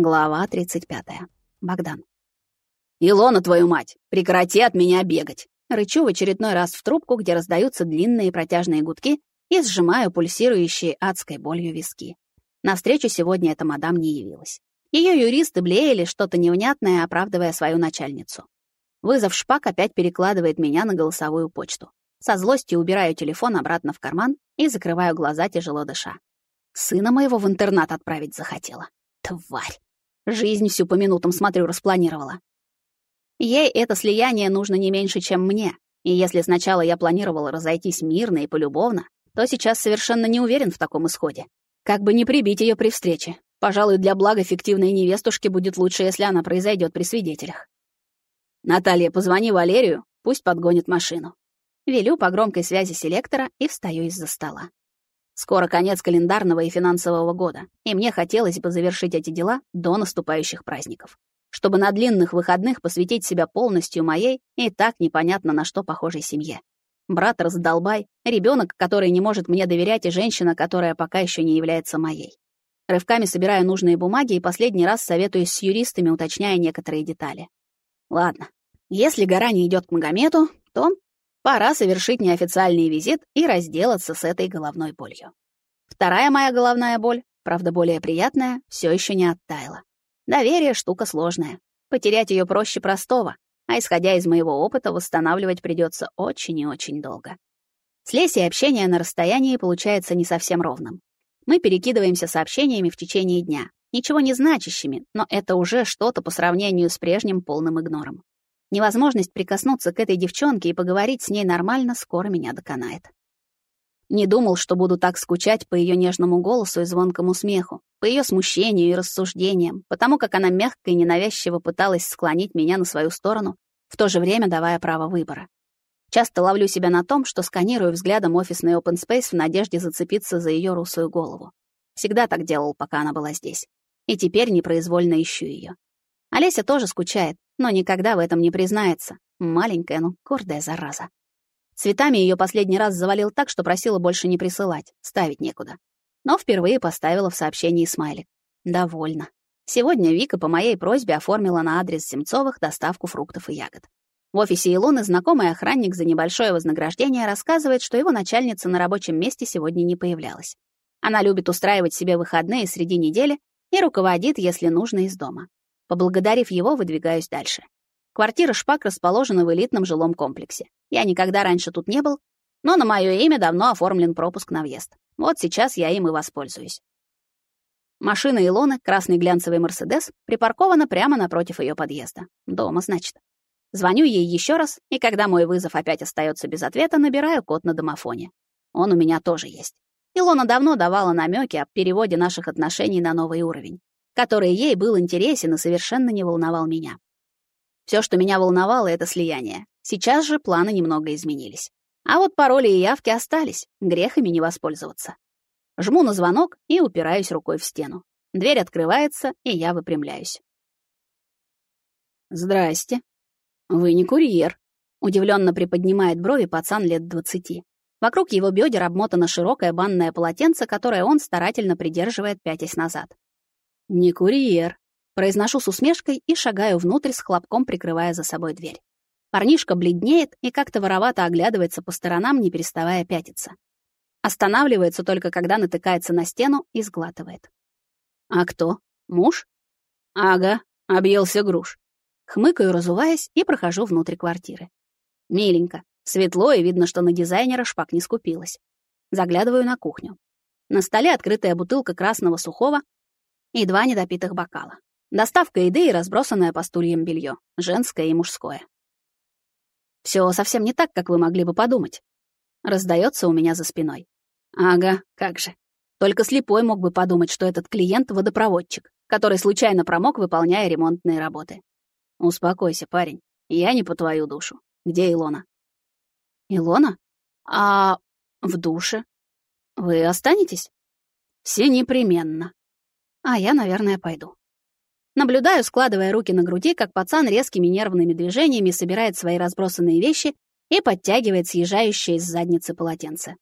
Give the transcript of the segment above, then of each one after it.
Глава 35. Богдан. «Илона, твою мать, прекрати от меня бегать!» Рычу в очередной раз в трубку, где раздаются длинные протяжные гудки, и сжимаю пульсирующие адской болью виски. На встречу сегодня эта мадам не явилась. Ее юристы блеяли что-то невнятное, оправдывая свою начальницу. Вызов шпак опять перекладывает меня на голосовую почту. Со злостью убираю телефон обратно в карман и закрываю глаза, тяжело дыша. Сына моего в интернат отправить захотела. Тварь! Жизнь всю по минутам, смотрю, распланировала. Ей это слияние нужно не меньше, чем мне. И если сначала я планировала разойтись мирно и полюбовно, то сейчас совершенно не уверен в таком исходе. Как бы не прибить ее при встрече. Пожалуй, для блага фиктивной невестушки будет лучше, если она произойдет при свидетелях. Наталья, позвони Валерию, пусть подгонит машину. Велю по громкой связи селектора и встаю из-за стола. Скоро конец календарного и финансового года, и мне хотелось бы завершить эти дела до наступающих праздников, чтобы на длинных выходных посвятить себя полностью моей и так непонятно на что похожей семье. Брат раздолбай, ребенок, который не может мне доверять, и женщина, которая пока еще не является моей. Рывками собираю нужные бумаги и последний раз советуюсь с юристами, уточняя некоторые детали. Ладно, если гора не идет к Магомету, то Пора совершить неофициальный визит и разделаться с этой головной болью. Вторая моя головная боль, правда более приятная, все еще не оттаяла. Доверие — штука сложная. Потерять ее проще простого, а исходя из моего опыта, восстанавливать придется очень и очень долго. С Лесей общение на расстоянии получается не совсем ровным. Мы перекидываемся сообщениями в течение дня, ничего не значащими, но это уже что-то по сравнению с прежним полным игнором. Невозможность прикоснуться к этой девчонке и поговорить с ней нормально скоро меня доконает. Не думал, что буду так скучать по ее нежному голосу и звонкому смеху, по ее смущению и рассуждениям, потому как она мягко и ненавязчиво пыталась склонить меня на свою сторону, в то же время давая право выбора. Часто ловлю себя на том, что сканирую взглядом офисный open space в надежде зацепиться за ее русую голову. Всегда так делал, пока она была здесь. И теперь непроизвольно ищу ее. Олеся тоже скучает, но никогда в этом не признается. Маленькая, но гордая зараза. Цветами ее последний раз завалил так, что просила больше не присылать, ставить некуда. Но впервые поставила в сообщении смайлик. Довольно. Сегодня Вика по моей просьбе оформила на адрес Земцовых доставку фруктов и ягод. В офисе Илоны знакомый охранник за небольшое вознаграждение рассказывает, что его начальница на рабочем месте сегодня не появлялась. Она любит устраивать себе выходные среди недели и руководит, если нужно, из дома. Поблагодарив его, выдвигаюсь дальше. Квартира Шпак расположена в элитном жилом комплексе. Я никогда раньше тут не был, но на мое имя давно оформлен пропуск на въезд. Вот сейчас я им и воспользуюсь. Машина Илоны, красный глянцевый Мерседес, припаркована прямо напротив ее подъезда. Дома, значит. Звоню ей еще раз, и когда мой вызов опять остается без ответа, набираю код на домофоне. Он у меня тоже есть. Илона давно давала намеки о переводе наших отношений на новый уровень который ей был интересен и совершенно не волновал меня. Все, что меня волновало, это слияние. Сейчас же планы немного изменились. А вот пароли и явки остались, грехами не воспользоваться. Жму на звонок и упираюсь рукой в стену. Дверь открывается, и я выпрямляюсь. «Здрасте. Вы не курьер», — удивленно приподнимает брови пацан лет двадцати. Вокруг его бедер обмотано широкое банное полотенце, которое он старательно придерживает, пятясь назад. «Не курьер», — произношу с усмешкой и шагаю внутрь с хлопком, прикрывая за собой дверь. Парнишка бледнеет и как-то воровато оглядывается по сторонам, не переставая пятиться. Останавливается только, когда натыкается на стену и сглатывает. «А кто? Муж?» «Ага, объелся груш». Хмыкаю, разуваясь, и прохожу внутрь квартиры. Миленько, светло, и видно, что на дизайнера шпак не скупилась. Заглядываю на кухню. На столе открытая бутылка красного сухого и два недопитых бокала. Доставка еды и разбросанное по стульям белье, женское и мужское. Все совсем не так, как вы могли бы подумать. Раздается у меня за спиной. Ага, как же. Только слепой мог бы подумать, что этот клиент — водопроводчик, который случайно промок, выполняя ремонтные работы. Успокойся, парень. Я не по твою душу. Где Илона? Илона? А в душе? Вы останетесь? Все непременно. А я, наверное, пойду. Наблюдаю, складывая руки на груди, как пацан резкими нервными движениями собирает свои разбросанные вещи и подтягивает съезжающее из задницы полотенце.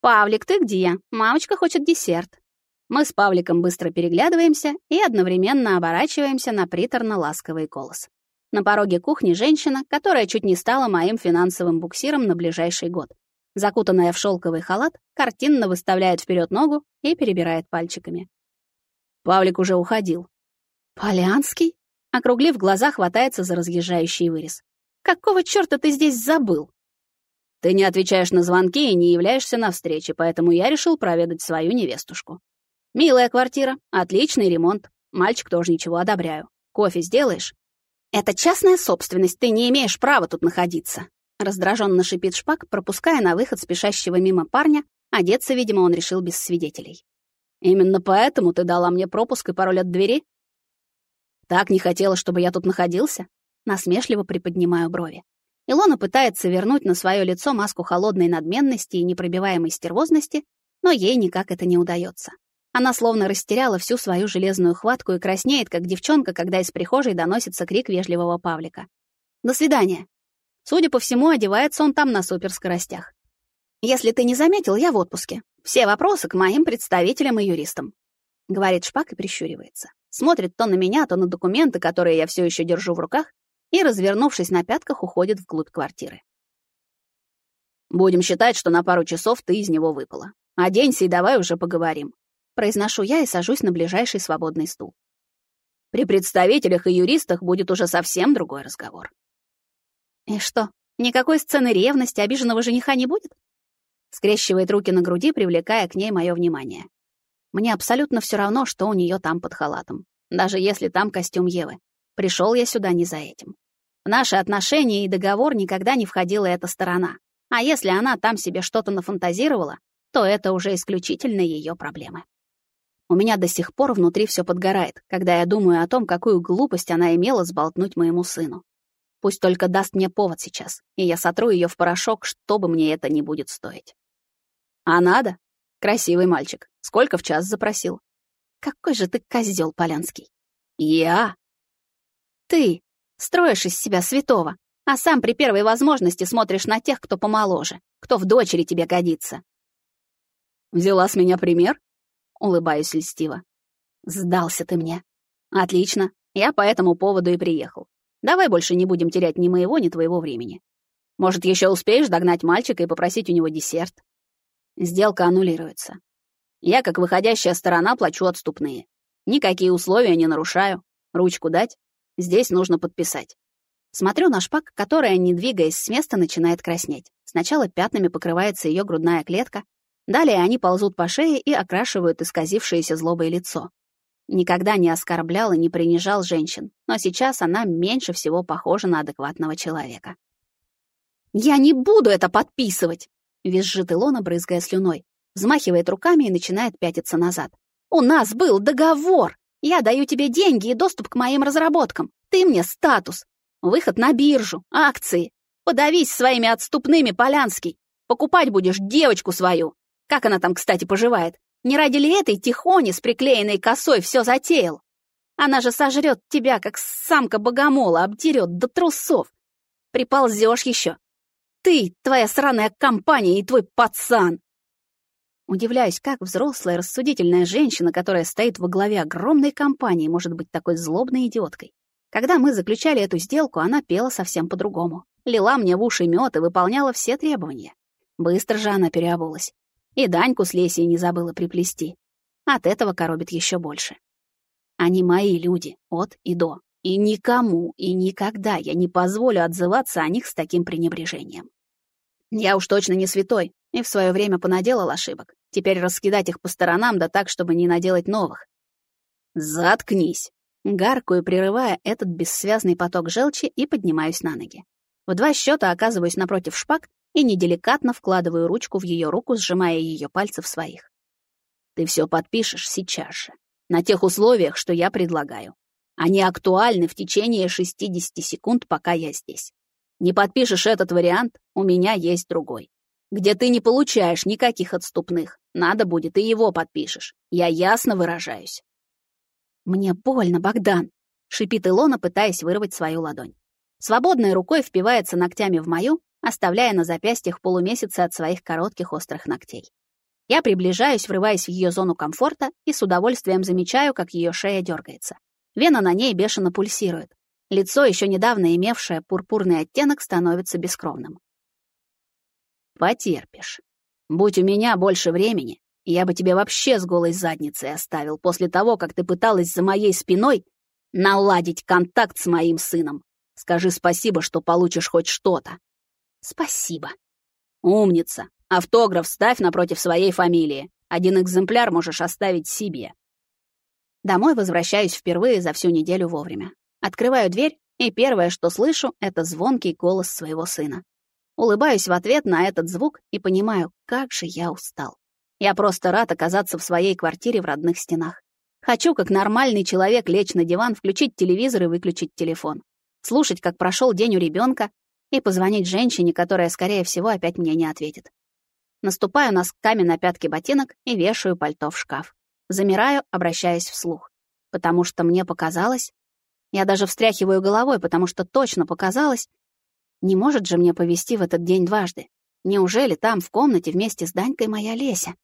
«Павлик, ты где? Мамочка хочет десерт». Мы с Павликом быстро переглядываемся и одновременно оборачиваемся на приторно-ласковый голос. На пороге кухни женщина, которая чуть не стала моим финансовым буксиром на ближайший год. Закутанная в шелковый халат, картинно выставляет вперед ногу и перебирает пальчиками. Павлик уже уходил. «Полянский?» Округлив глаза, хватается за разъезжающий вырез. «Какого чёрта ты здесь забыл?» «Ты не отвечаешь на звонки и не являешься на встрече, поэтому я решил проведать свою невестушку. Милая квартира, отличный ремонт. Мальчик тоже ничего одобряю. Кофе сделаешь?» «Это частная собственность, ты не имеешь права тут находиться», раздраженно шипит Шпак, пропуская на выход спешащего мимо парня. Одеться, видимо, он решил без свидетелей. «Именно поэтому ты дала мне пропуск и пароль от двери?» «Так не хотела, чтобы я тут находился?» Насмешливо приподнимаю брови. Илона пытается вернуть на свое лицо маску холодной надменности и непробиваемой стервозности, но ей никак это не удается. Она словно растеряла всю свою железную хватку и краснеет, как девчонка, когда из прихожей доносится крик вежливого Павлика. «До свидания!» Судя по всему, одевается он там на суперскоростях. «Если ты не заметил, я в отпуске. Все вопросы к моим представителям и юристам», — говорит Шпак и прищуривается. Смотрит то на меня, то на документы, которые я все еще держу в руках, и, развернувшись на пятках, уходит вглубь квартиры. «Будем считать, что на пару часов ты из него выпала. Оденься и давай уже поговорим», Произношу я и сажусь на ближайший свободный стул. При представителях и юристах будет уже совсем другой разговор. И что, никакой сцены ревности обиженного жениха не будет? Скрещивает руки на груди, привлекая к ней мое внимание. Мне абсолютно все равно, что у нее там под халатом. Даже если там костюм Евы. Пришел я сюда не за этим. В наши отношения и договор никогда не входила эта сторона. А если она там себе что-то нафантазировала, то это уже исключительно ее проблемы. У меня до сих пор внутри все подгорает, когда я думаю о том, какую глупость она имела сболтнуть моему сыну. Пусть только даст мне повод сейчас, и я сотру ее в порошок, что бы мне это не будет стоить. А надо? Красивый мальчик. Сколько в час запросил? Какой же ты козел, Полянский. Я? Ты строишь из себя святого, а сам при первой возможности смотришь на тех, кто помоложе, кто в дочери тебе годится. Взяла с меня пример? Улыбаюсь льстиво. Сдался ты мне. Отлично. Я по этому поводу и приехал. Давай больше не будем терять ни моего, ни твоего времени. Может, еще успеешь догнать мальчика и попросить у него десерт? Сделка аннулируется. Я, как выходящая сторона, плачу отступные. Никакие условия не нарушаю. Ручку дать? Здесь нужно подписать. Смотрю на шпак, которая, не двигаясь с места, начинает краснеть. Сначала пятнами покрывается ее грудная клетка, Далее они ползут по шее и окрашивают исказившееся злобой лицо. Никогда не оскорблял и не принижал женщин, но сейчас она меньше всего похожа на адекватного человека. «Я не буду это подписывать!» — визжит Илона, брызгая слюной. Взмахивает руками и начинает пятиться назад. «У нас был договор! Я даю тебе деньги и доступ к моим разработкам. Ты мне статус. Выход на биржу, акции. Подавись своими отступными, Полянский. Покупать будешь девочку свою. Как она там, кстати, поживает? Не ради ли этой тихони с приклеенной косой все затеял? Она же сожрет тебя, как самка богомола, обдерет до трусов. Приползешь еще. Ты, твоя сраная компания и твой пацан. Удивляюсь, как взрослая, рассудительная женщина, которая стоит во главе огромной компании, может быть такой злобной идиоткой. Когда мы заключали эту сделку, она пела совсем по-другому. Лила мне в уши мед и выполняла все требования. Быстро же она переобулась. И Даньку с Лесей не забыла приплести. От этого коробит еще больше. Они мои люди, от и до. И никому и никогда я не позволю отзываться о них с таким пренебрежением. Я уж точно не святой, и в свое время понаделал ошибок. Теперь раскидать их по сторонам, да так, чтобы не наделать новых. Заткнись. Гаркую, прерывая этот бессвязный поток желчи, и поднимаюсь на ноги. В два счета оказываюсь напротив шпаг и неделикатно вкладываю ручку в ее руку, сжимая ее пальцы в своих. Ты все подпишешь сейчас же, на тех условиях, что я предлагаю. Они актуальны в течение 60 секунд, пока я здесь. Не подпишешь этот вариант, у меня есть другой. Где ты не получаешь никаких отступных. Надо будет, и его подпишешь. Я ясно выражаюсь. «Мне больно, Богдан», — шипит Илона, пытаясь вырвать свою ладонь. Свободной рукой впивается ногтями в мою, оставляя на запястьях полумесяцы от своих коротких острых ногтей. Я приближаюсь, врываясь в ее зону комфорта и с удовольствием замечаю, как ее шея дергается. Вена на ней бешено пульсирует. Лицо, еще недавно имевшее пурпурный оттенок, становится бескровным. Потерпишь. Будь у меня больше времени, я бы тебя вообще с голой задницей оставил после того, как ты пыталась за моей спиной наладить контакт с моим сыном. Скажи спасибо, что получишь хоть что-то. Спасибо. Умница. Автограф ставь напротив своей фамилии. Один экземпляр можешь оставить себе. Домой возвращаюсь впервые за всю неделю вовремя. Открываю дверь, и первое, что слышу, это звонкий голос своего сына. Улыбаюсь в ответ на этот звук и понимаю, как же я устал. Я просто рад оказаться в своей квартире в родных стенах. Хочу, как нормальный человек, лечь на диван, включить телевизор и выключить телефон. Слушать, как прошел день у ребенка, и позвонить женщине, которая, скорее всего, опять мне не ответит. Наступаю носками на пятки ботинок и вешаю пальто в шкаф. Замираю, обращаясь вслух. Потому что мне показалось... Я даже встряхиваю головой, потому что точно показалось... Не может же мне повести в этот день дважды. Неужели там, в комнате, вместе с Данькой моя Леся?